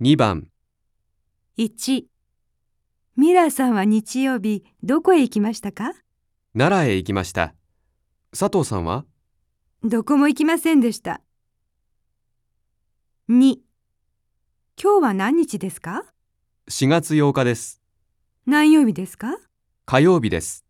2番、1ミラーさんは日曜日どこへ行きましたか？奈良へ行きました。佐藤さんは？どこも行きませんでした。2今日は何日ですか ?4 月8日です。何曜日ですか？火曜日です。